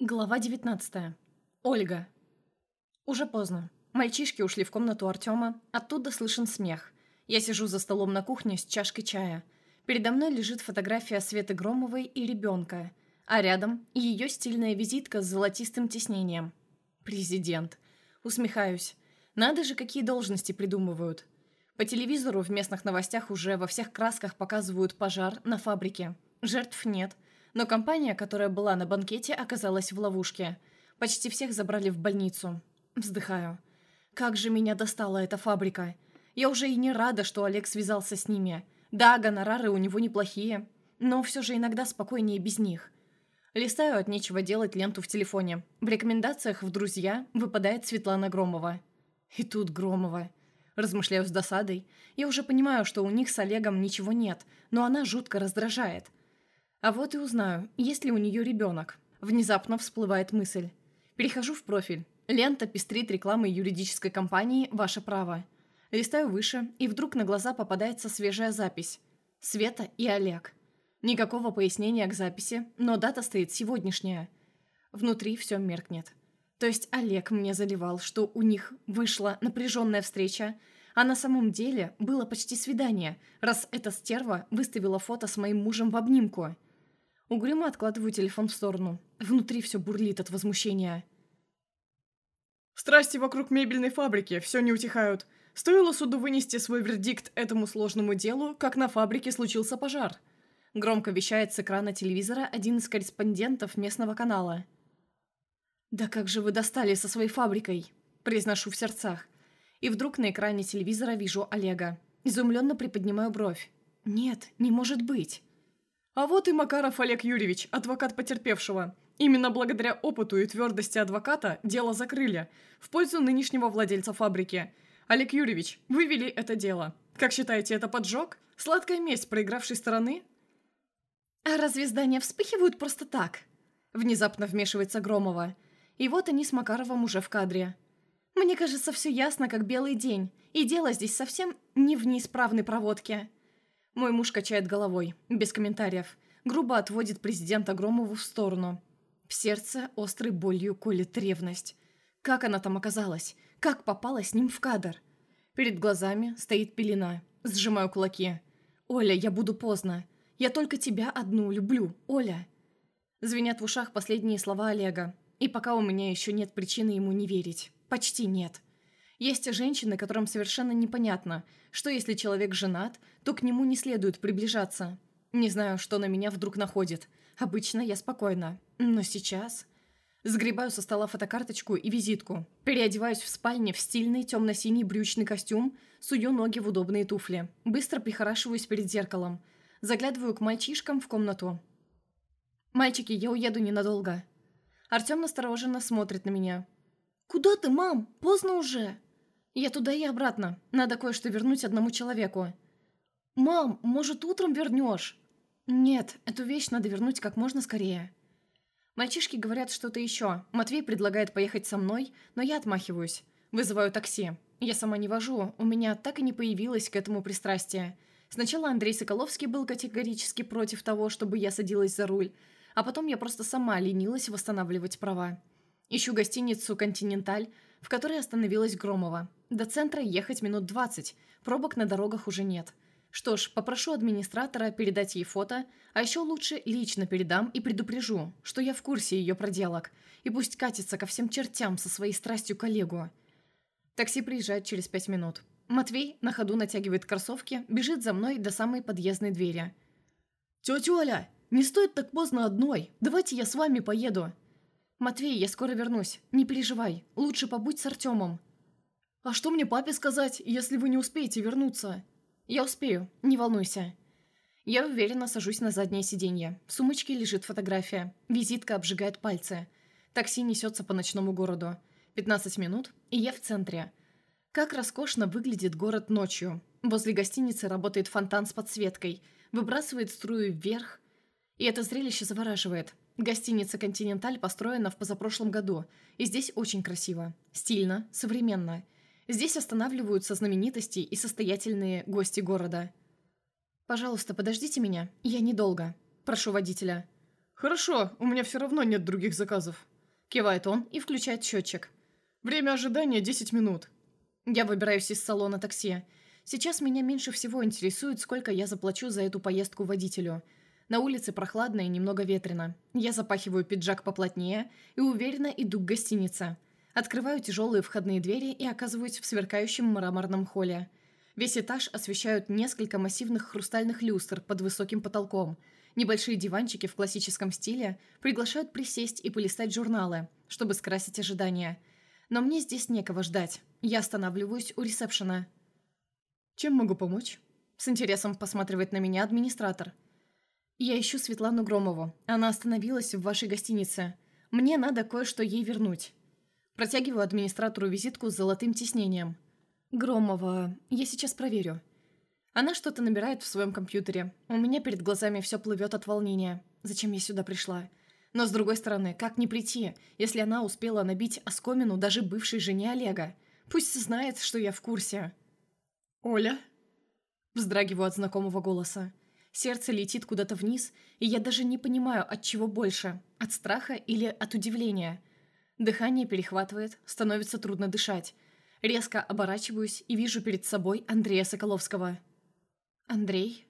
Глава 19. Ольга. Уже поздно. Мальчишки ушли в комнату Артема, оттуда слышен смех. Я сижу за столом на кухне с чашкой чая. Передо мной лежит фотография Светы Громовой и ребенка, а рядом ее стильная визитка с золотистым тиснением. Президент. Усмехаюсь. Надо же, какие должности придумывают. По телевизору в местных новостях уже во всех красках показывают пожар на фабрике. Жертв нет – но компания, которая была на банкете, оказалась в ловушке. Почти всех забрали в больницу. Вздыхаю. Как же меня достала эта фабрика. Я уже и не рада, что Олег связался с ними. Да, гонорары у него неплохие, но все же иногда спокойнее без них. Листаю от нечего делать ленту в телефоне. В рекомендациях в «Друзья» выпадает Светлана Громова. И тут Громова. Размышляю с досадой. Я уже понимаю, что у них с Олегом ничего нет, но она жутко раздражает. А вот и узнаю, есть ли у нее ребенок. Внезапно всплывает мысль. Перехожу в профиль. Лента пестрит рекламой юридической компании «Ваше право». Листаю выше, и вдруг на глаза попадается свежая запись. Света и Олег. Никакого пояснения к записи, но дата стоит сегодняшняя. Внутри все меркнет. То есть Олег мне заливал, что у них вышла напряженная встреча, а на самом деле было почти свидание, раз эта стерва выставила фото с моим мужем в обнимку – Угрюмо откладываю телефон в сторону. Внутри все бурлит от возмущения. Страсти вокруг мебельной фабрики все не утихают. Стоило суду вынести свой вердикт этому сложному делу, как на фабрике случился пожар. Громко вещает с экрана телевизора один из корреспондентов местного канала. «Да как же вы достали со своей фабрикой?» Произношу в сердцах. И вдруг на экране телевизора вижу Олега. Изумленно приподнимаю бровь. «Нет, не может быть!» А вот и Макаров Олег Юрьевич, адвокат потерпевшего. Именно благодаря опыту и твердости адвоката дело закрыли в пользу нынешнего владельца фабрики. Олег Юрьевич, вы вели это дело. Как считаете, это поджог? Сладкая месть проигравшей стороны? А разве здания вспыхивают просто так? Внезапно вмешивается Громова. И вот они с Макаровым уже в кадре. Мне кажется, все ясно, как белый день. И дело здесь совсем не в неисправной проводке. Мой муж качает головой, без комментариев. Грубо отводит президента Громову в сторону. В сердце острой болью колет ревность. Как она там оказалась? Как попала с ним в кадр? Перед глазами стоит пелена. Сжимаю кулаки. «Оля, я буду поздно. Я только тебя одну люблю, Оля». Звенят в ушах последние слова Олега. И пока у меня еще нет причины ему не верить. Почти нет. Есть женщины, которым совершенно непонятно, что если человек женат, то к нему не следует приближаться. Не знаю, что на меня вдруг находит. Обычно я спокойна. Но сейчас... Сгребаю со стола фотокарточку и визитку. Переодеваюсь в спальне в стильный темно-синий брючный костюм, сую ноги в удобные туфли. Быстро прихорашиваюсь перед зеркалом. Заглядываю к мальчишкам в комнату. «Мальчики, я уеду ненадолго». Артем настороженно смотрит на меня. «Куда ты, мам? Поздно уже!» «Я туда и обратно. Надо кое-что вернуть одному человеку». «Мам, может, утром вернешь?» «Нет, эту вещь надо вернуть как можно скорее». Мальчишки говорят что-то еще. Матвей предлагает поехать со мной, но я отмахиваюсь. Вызываю такси. Я сама не вожу, у меня так и не появилось к этому пристрастие. Сначала Андрей Соколовский был категорически против того, чтобы я садилась за руль, а потом я просто сама ленилась восстанавливать права. Ищу гостиницу «Континенталь», в которой остановилась Громова. До центра ехать минут 20, пробок на дорогах уже нет. Что ж, попрошу администратора передать ей фото, а еще лучше лично передам и предупрежу, что я в курсе ее проделок, и пусть катится ко всем чертям со своей страстью коллегу. Такси приезжает через пять минут. Матвей на ходу натягивает кроссовки, бежит за мной до самой подъездной двери. «Тетя Оля, не стоит так поздно одной, давайте я с вами поеду». «Матвей, я скоро вернусь, не переживай, лучше побудь с Артемом». «А что мне папе сказать, если вы не успеете вернуться?» «Я успею, не волнуйся». Я уверенно сажусь на заднее сиденье. В сумочке лежит фотография. Визитка обжигает пальцы. Такси несется по ночному городу. 15 минут, и я в центре. Как роскошно выглядит город ночью. Возле гостиницы работает фонтан с подсветкой. Выбрасывает струю вверх. И это зрелище завораживает. Гостиница «Континенталь» построена в позапрошлом году. И здесь очень красиво. Стильно, современно. Здесь останавливаются знаменитости и состоятельные гости города. «Пожалуйста, подождите меня. Я недолго. Прошу водителя». «Хорошо, у меня все равно нет других заказов». Кивает он и включает счетчик. «Время ожидания 10 минут». Я выбираюсь из салона такси. Сейчас меня меньше всего интересует, сколько я заплачу за эту поездку водителю. На улице прохладно и немного ветрено. Я запахиваю пиджак поплотнее и уверенно иду к гостинице. Открываю тяжелые входные двери и оказываюсь в сверкающем мраморном холле. Весь этаж освещают несколько массивных хрустальных люстр под высоким потолком. Небольшие диванчики в классическом стиле приглашают присесть и полистать журналы, чтобы скрасить ожидания. Но мне здесь некого ждать. Я останавливаюсь у ресепшена. «Чем могу помочь?» С интересом посматривает на меня администратор. «Я ищу Светлану Громову. Она остановилась в вашей гостинице. Мне надо кое-что ей вернуть». Протягиваю администратору визитку с золотым тиснением. «Громова, я сейчас проверю». Она что-то набирает в своем компьютере. У меня перед глазами все плывет от волнения. Зачем я сюда пришла? Но с другой стороны, как не прийти, если она успела набить оскомину даже бывшей жене Олега? Пусть знает, что я в курсе. «Оля?» Вздрагиваю от знакомого голоса. Сердце летит куда-то вниз, и я даже не понимаю, от чего больше – от страха или от удивления. Дыхание перехватывает, становится трудно дышать. Резко оборачиваюсь и вижу перед собой Андрея Соколовского. «Андрей?»